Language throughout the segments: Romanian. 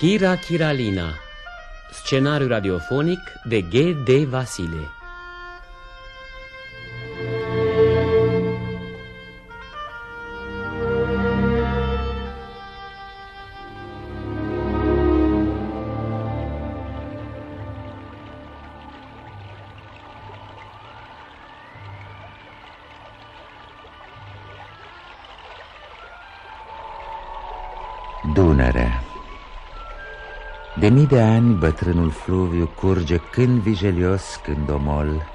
Kira Kiralina Scenariu radiofonic de G. D. Vasile De mii de ani bătrânul fluviu curge când vigelios, când omol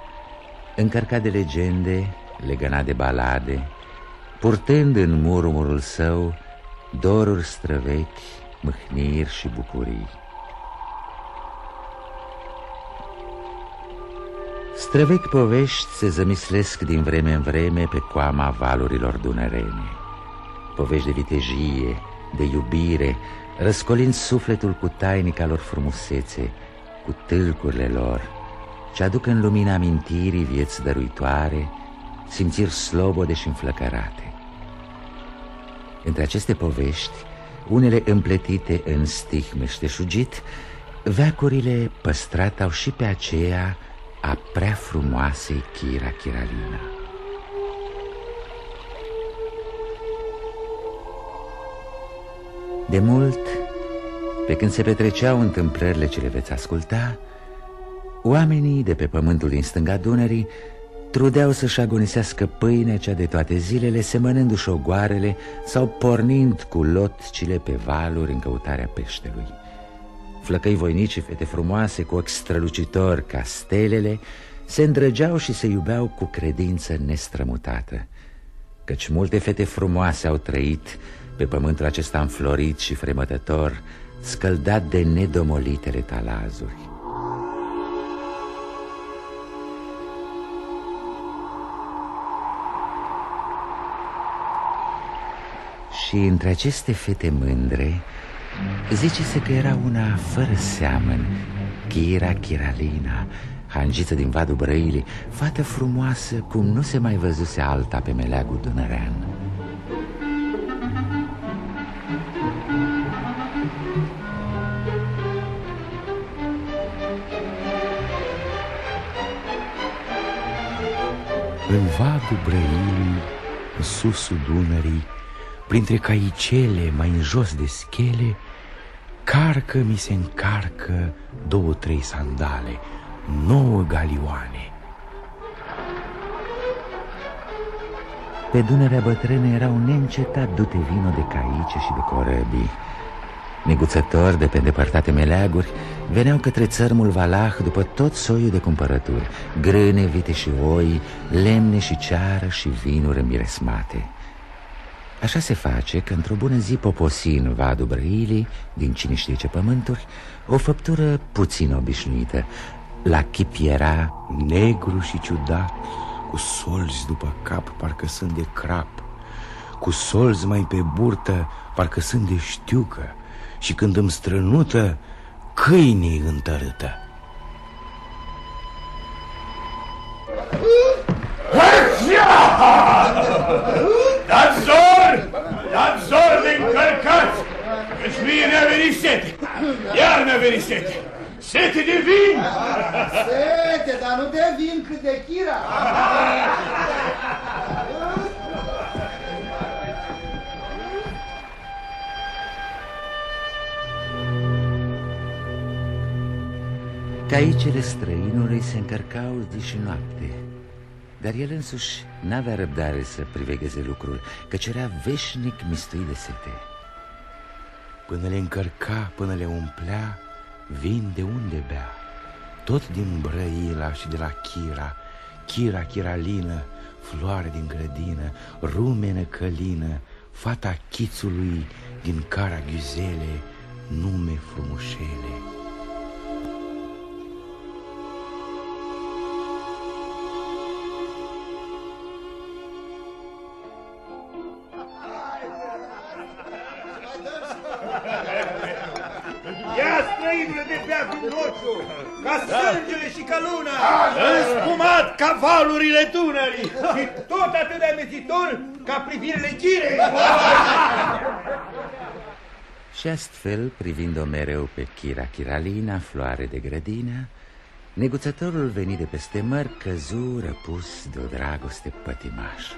Încărcat de legende, legănat de balade Purtând în murmurul său doruri străvechi, mâhniri și bucurii. Străvechi povești se zămislesc din vreme în vreme pe coama valurilor dunărene. Povești de vitejie, de iubire, răscolind sufletul cu tainica lor frumusețe, cu tâlcurile lor, ce aduc în lumina amintirii vieți dăruitoare, simțiri slobode și înflăcărate. Între aceste povești, unele împletite în stih meșteșugit, veacurile păstrat au și pe aceea a prea frumoasei Chira Chiralina. De mult, pe când se petreceau întâmplările ce le veți asculta, oamenii de pe pământul din stânga Dunării trudeau să-și agonisească pâinea cea de toate zilele, semănându-și ogoarele sau pornind cu lotcile pe valuri în căutarea peștelui. Flăcăi voinici și fete frumoase cu ochi strălucitori ca stelele se îndrăgeau și se iubeau cu credință nestrămutată, căci multe fete frumoase au trăit pe pământul acesta înflorit și fremătător, scăldat de nedomolitele talazuri. Și între aceste fete mândre, zice-se că era una fără seamăn, Chira Chiralina, hangiță din vadul Brăilii, fată frumoasă cum nu se mai văzuse alta pe meleagul dunărean. În vadul Brăilii, în susul Dunării, Printre caicele mai în jos de schele, Carcă mi se încarcă două, trei sandale, nouă galioane. Pe Dunărea bătrână era un neîncetat dute vino de caice și de corăbii. Neguțători de pe îndepărtate meleaguri veneau către țărmul Valah după tot soiul de cumpărături, grâne, vite și oi, lemne și ceară și vinuri miresmate. Așa se face că într-o bună zi poposin vadul Brăilii, din cine știe ce pământuri, o făptură puțin obișnuită. La chip era negru și ciudat, cu solzi după cap, parcă sunt de crap, cu solzi mai pe burtă, parcă sunt de știucă, și când îmi strănută, câinii întărâtă. Dați zor! Dați zor de încărcați! Căci mie mi-a venit sete! Iar mi-a venit sete! Sete de vin! Sete, dar nu de vin cât de chira! Caicele străinului se încărcau zi și noapte Dar el însuși n-avea răbdare să privegheze lucrul Căci era veșnic mistuit de sete Până le încărca, până le umplea, vin de unde bea? Tot din Brăila și de la Chira. Chira chiralină, floare din grădină, rumenă călină Fata chițului din cara ghiuzele, nume frumușele valurile Dunării și tot atât de amețitor ca privirile chirei. Și Și astfel, privind-o mereu pe Chira Chiralina, floare de grădină, neguțătorul venit de peste măr căzu răpus de o dragoste pătimașă.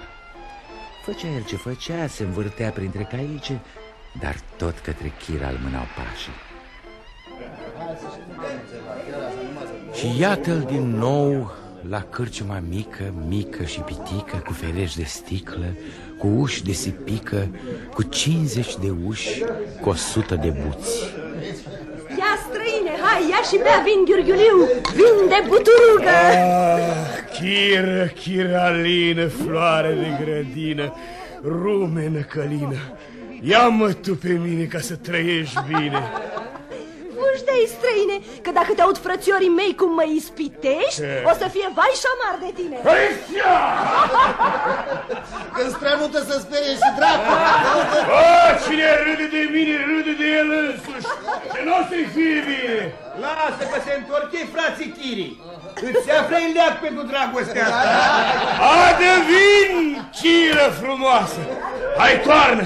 Făcea el ce făcea, se învârtea printre caice, dar tot către Chira îl mânau pașii. Și iată-l din nou la cârciuma mică, mică și pitică, cu ferești de sticlă, cu uși de sipică, cu 50 de uși, cu 100 de buți. Ia străine, hai, ia și bea vin ghiurghiuliu, vin de buturugă. Ah, chiră, chiralină, floare de grădină, rumenă călină. Ia-mă tu pe mine ca să trăiești bine. Fugi străine, că dacă te aud frățiorii mei cum mă ispitești, o să fie vai și amar de tine. Când strănută să sperie și dracu. Oh, cine râde de mine, râde de el însuși. Ce nu o să-i fie bine. Lasă că se întorche frații Chiri. Îți se află în leac pentru dragostea asta. Adă vin, chiră frumoasă. Hai toarnă,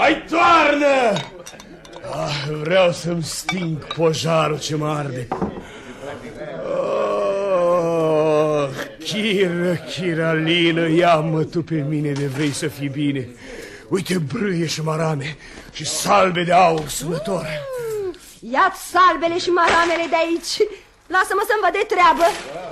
mai toarnă. Ah, vreau să-mi sting pojarul ce mă arde. Oh, chiră, chiralină, ia-mă tu pe mine de vrei să fii bine. Uite brâie și marame și salbe de aur sănător. Ia-ți salbele și maramele de aici. Lasă-mă să-mi văd de treabă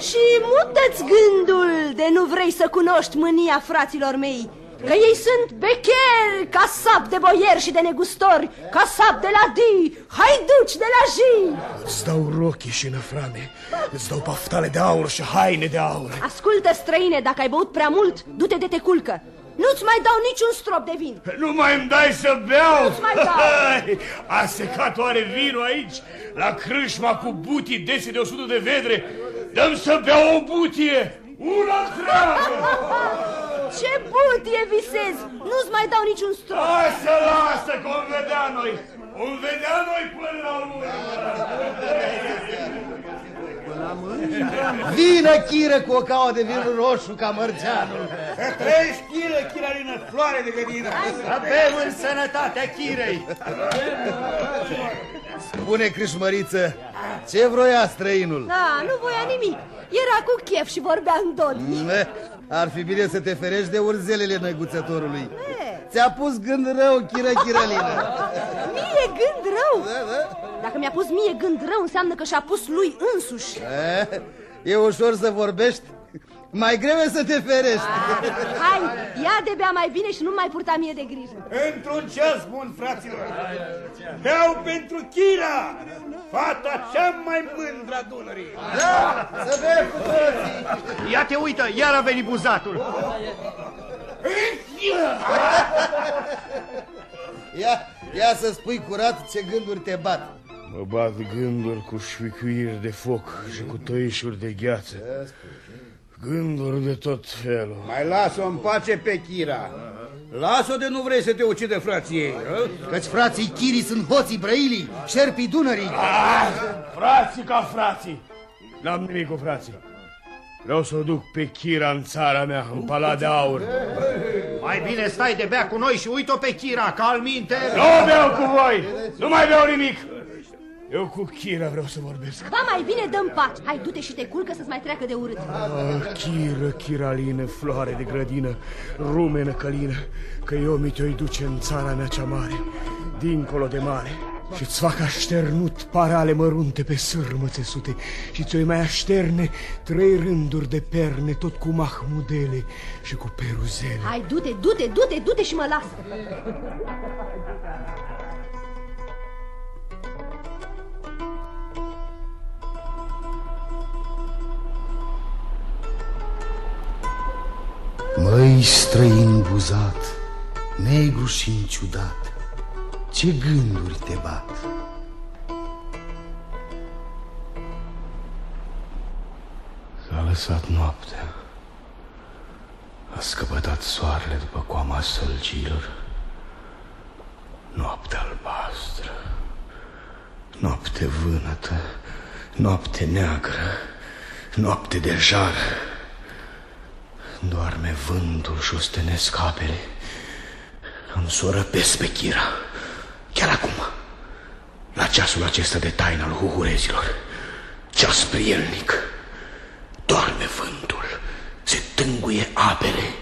și mută-ți gândul de nu vrei să cunoști mânia fraților mei. Că ei sunt becheri, ca sap de boieri și de negustori, ca sap de la di, haiduci de la ji. Îți dau rochii și năframe, îți dau paftale de aur și haine de aur. Ascultă, străine, dacă ai băut prea mult, du-te de te culcă. Nu-ți mai dau niciun strop de vin. Nu mai îmi dai să beau? Nu-ți mai dau. Hai, a secat oare vinul aici, la crâșma cu butii dese de 100 de vedre? Dăm să beau o butie, una întreagă! Ce butie visezi! Nu-ți mai dau niciun strop. Lasă, lasă, că vom vedea noi. Vom vedea noi până la urmă. Vină chiră cu o caua de vin roșu ca mărgeanul. Să trăiești chiră, chiralină, floare de gădină. Să bem în sănătatea chirei. Spune, Crișmăriță, ce vroia străinul? Da, nu voia nimic. Era cu chef și vorbea în doni. Ne, Ar fi bine să te ferești de urzelele năguțătorului. E, Ți-a pus gând rău, chiră chirălină. mie gând rău. Da, da. Dacă mi-a pus mie gând rău, înseamnă că și-a pus lui însuși. E, E ușor să vorbești, mai greu e să te ferești. Hai, ia de bea mai bine și nu mai purta mie de grijă. Într-un ceas bun, fraților. Beau pentru Chira, fata cea mai mândră a Dunării. Da, să bem cu toții. Ia te uită, iar a venit buzatul. Ia, ia să spui curat ce gânduri te bat. Mă bat gânduri cu șuicuiri de foc și cu tăișuri de gheață. Gânduri de tot felul. Mai las-o în pace pe Chira. Las-o de nu vrei să te ucide frații ei. hă? Căci frații Chiri sunt hoții Brăilii, șerpii Dunării. Ah, frații ca frații. N-am nimic cu frații. Vreau să o duc pe Chira în țara mea, în palat de aur. Mai bine stai de bea cu noi și uite-o pe Chira, ca al minte. Nu beau cu voi! Nu mai beau nimic! Eu cu Chira vreau să vorbesc. Ba mai bine dăm pace. Hai, du-te și te culcă să-ți mai treacă de urât. Ah, chiră, chiralină, floare de grădină, rumenă călină, că eu mi te-o duce în țara mea cea mare, dincolo de mare. Și-ți fac așternut parale mărunte pe sârmă țesute și ți-o mai așterne trei rânduri de perne, tot cu mahmudele și cu peruzele. Hai, du-te, du-te, du-te, du-te și mă lasă. Măi, străin buzat, negru și ciudat, ce gânduri te bat? S-a lăsat noaptea. A scăpătat soarele după coama sălcilor. Noapte albastră, noapte vânătă, noapte neagră, noapte de jar. Doarme vântul și ostenesc apele. Am să o răpesc pe Chira, chiar acum. La ceasul acesta de taină al huhurezilor, ceas prielnic, doarme vântul, se tânguie apele.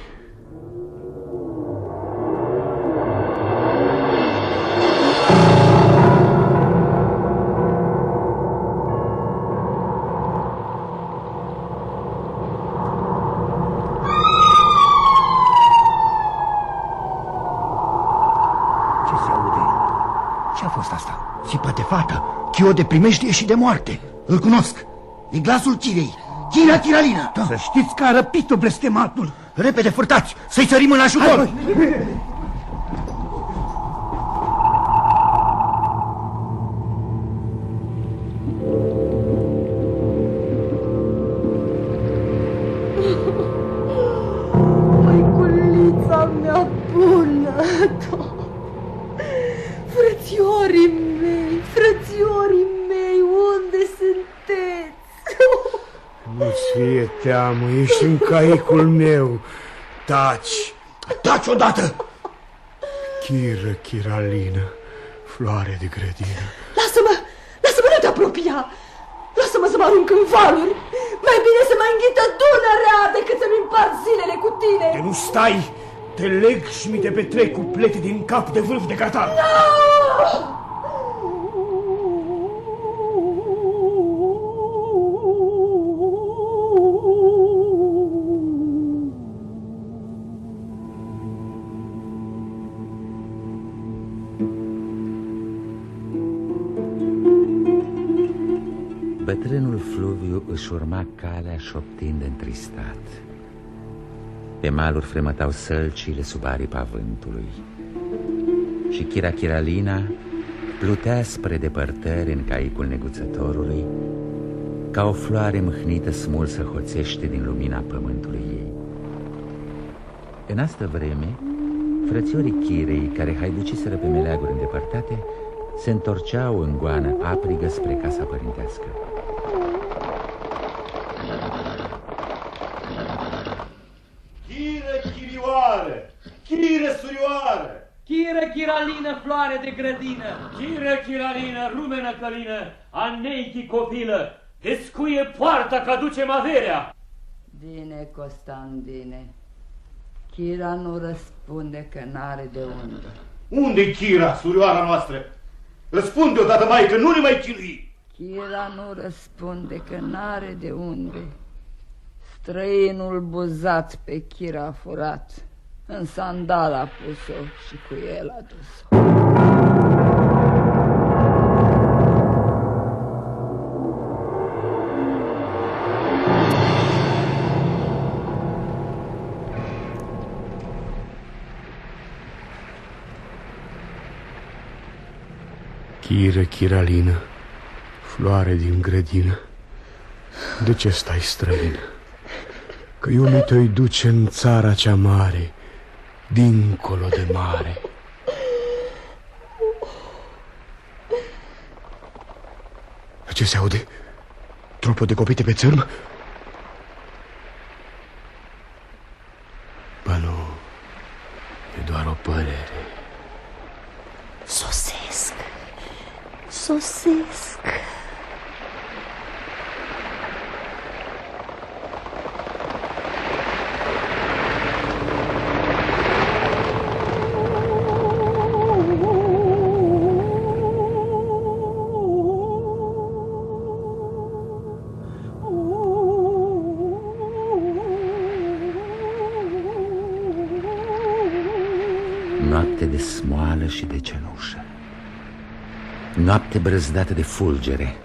Fată, chio de primejdie și de moarte. Îl cunosc. E glasul Chirei. Chira Chiralină. Da. Să știți că a răpit-o blestematul. Repede, furtați, să-i sărim în ajutor. Hai, Măiculița mea bună, Frățiorii fie teamă, ești în caicul meu. Taci, taci odată! Chiră, chiralină, floare de grădină. Lasă-mă, lasă-mă, nu te apropia! Lasă-mă să mă arunc în valuri! Mai bine să mă înghită Dunărea decât să-mi împart zilele cu tine! De nu stai, te leg și mi te petrec cu plete din cap de vârf de catar. No! Bătrânul Fluviu își urma calea șoptind întristat. Pe maluri fremătau sălcile sub aripa vântului. Și Chira Chiralina plutea spre depărtări în caicul neguțătorului Ca o floare mâhnită smulsă hoțește din lumina pământului ei. În asta vreme, frățiorii Chirei care haiduciseră pe meleaguri îndepărtate Se întorceau în goană aprigă spre casa părintească Chire surioară! Chire chiralină, floare de grădină! Chire chiralină, rumenă călină, aneichi copilă, descuie poarta că aducem averea! Bine, Costandine. Chira nu răspunde că n-are de unde. Unde-i Chira, surioara noastră? Răspunde odată, mai că nu ne mai chinui! Chira nu răspunde că n-are de unde. Străinul buzat pe Chira a furat. În sandal a pus-o și cu el a dus-o. Chiră, chiralină, floare din grădină, de ce stai străină? Că eu mi te-i duce în țara cea mare, dincolo de mare. Ce se aude? Tropă de copite pe țărm? Noapte de smoală și de cenușă. Noapte brăzdată de fulgere.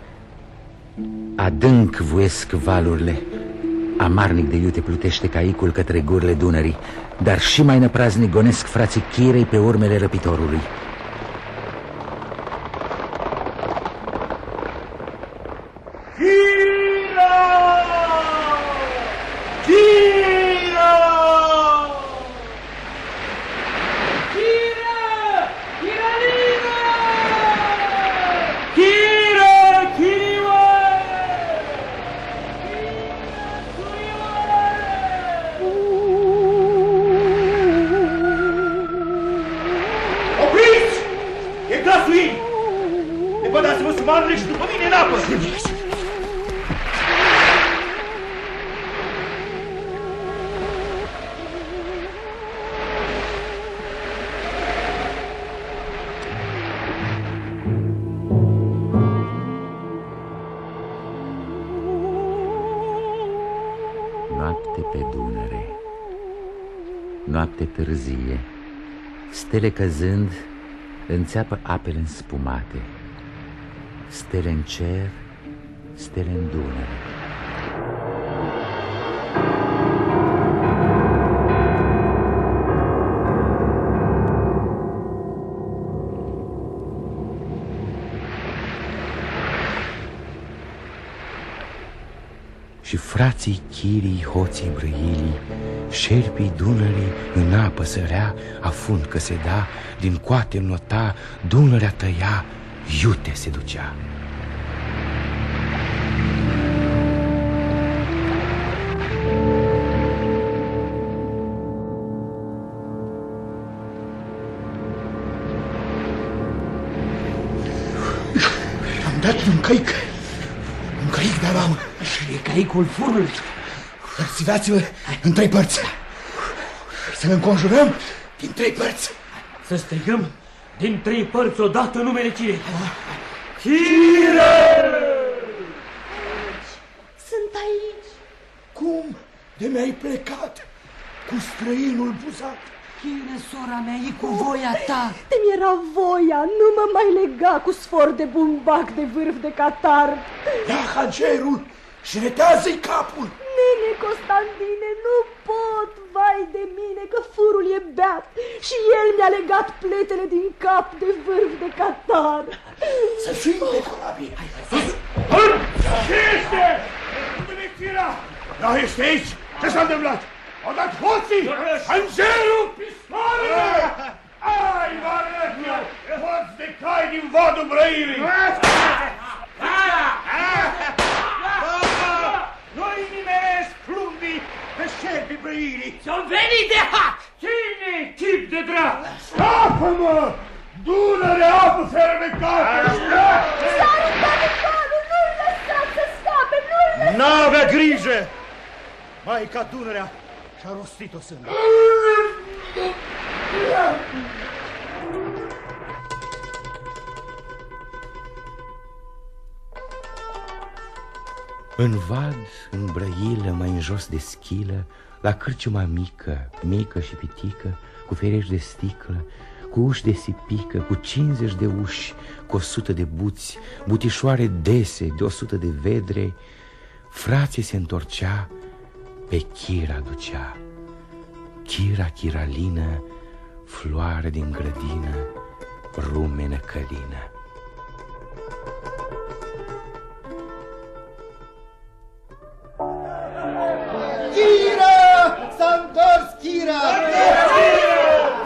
Adânc vuiesc valurile. Amarnic de iute plutește caicul către gurile Dunării. Dar și mai năpraznic gonesc frații Chirei pe urmele răpitorului Stele căzând înțeapă apele înspumate Stele în cer, stele în Dunăre. Și frații chirii, hoții brăilii, șerpii Dunării în apă sărea, afund că se da, din coate nota, Dunărea tăia, iute se ducea. Am dat un căic. Un căic de lamă. E caicul furului. Sidați-vă în trei părți. Să-l înconjurăm din trei părți. Să strigăm din trei părți odată numele cine? Chire! Sunt aici. Cum de mi-ai plecat cu străinul buzat? Chire, sora mea, e cu voia ta. De mi era voia, nu mă mai lega cu sfor de bumbac de vârf de catar. Ia hagerul și retează-i capul. Nene Constantine, nu pot, vai de mine, că furul e beat și el mi-a legat pletele din cap de vârf de catar. Să fim pe corabie. Hai, hai, sus! Ce este? Dumitira! Da, este aici? Ce s-a întâmplat? Au dat hoții! Angelul! Pistoarele! Ai, vă arăt eu! Hoți de cai din vadul brăirii! Nu-i nimeresc plumbii pe șerpii brăirii! S-au venit de hat! Cine tip de drac? Scapă-mă! Dunăre apă fermecată! S-a aruncat în calul, nu-l lăsați să scape, nu-l lăsați! N-avea grijă! Maica Dunărea și-a rostit-o sânge. În vad, în brăilă, mai în jos de schilă, la cârciuma mică, mică și pitică, cu ferești de sticlă, cu uși de sipică, cu 50 de uși, cu 100 de buți, butișoare dese de 100 de vedre, frații se întorcea, pe Chira ducea. Chira chiralină, floare din grădină, rumenă călină. Chira!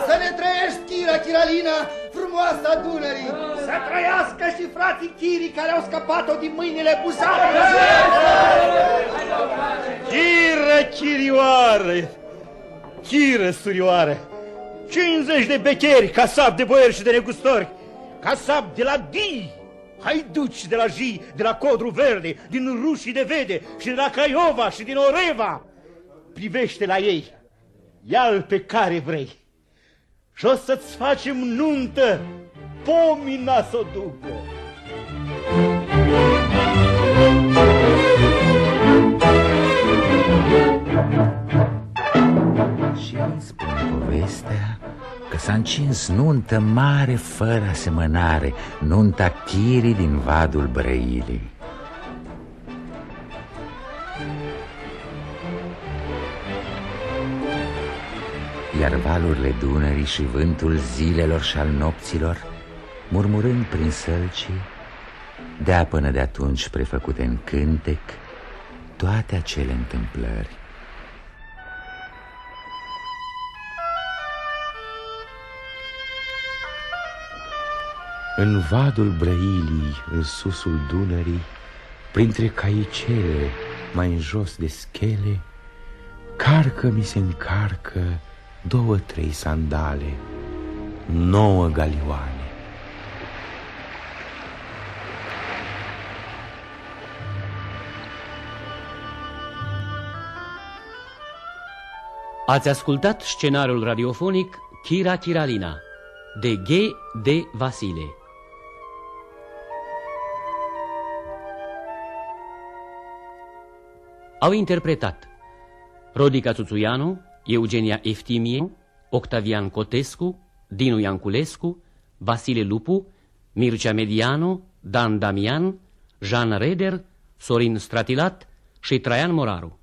Să ne trăiești, Chira, Chiralina, frumoasa Dunării! Să trăiască și frații Chirii care au scăpat-o din mâinile buzate! Chiră, chirioare! Chiră, surioare! 50 de becheri, casap de boieri și de negustori, casap de la Dii, haiduci de la Ji, de la Codru Verde, din Rușii de Vede și de la Craiova și din Oreva. Privește la ei, ia-l pe care vrei. Și o să-ți facem nuntă, pomina să o ducă. Și îmi spun povestea că s-a încins nuntă mare fără asemănare Nunta Chirii din vadul Brăilii Iar valurile Dunării și vântul zilelor și al nopților Murmurând prin sălcii Dea până de atunci prefăcute în cântec Toate acele întâmplări. În vadul Brăilii, în susul Dunării, Printre caicele, mai în jos de schele, Carcă mi se încarcă două, trei sandale, nouă galioane. Ați ascultat scenariul radiofonic „Kira Kiralina” de G. D. Vasile. Au interpretat Rodica Țuțuianu, Eugenia Eftimie, Octavian Cotescu, Dinu Ianculescu, Vasile Lupu, Mircea Medianu, Dan Damian, Jean Reder, Sorin Stratilat și Traian Moraru.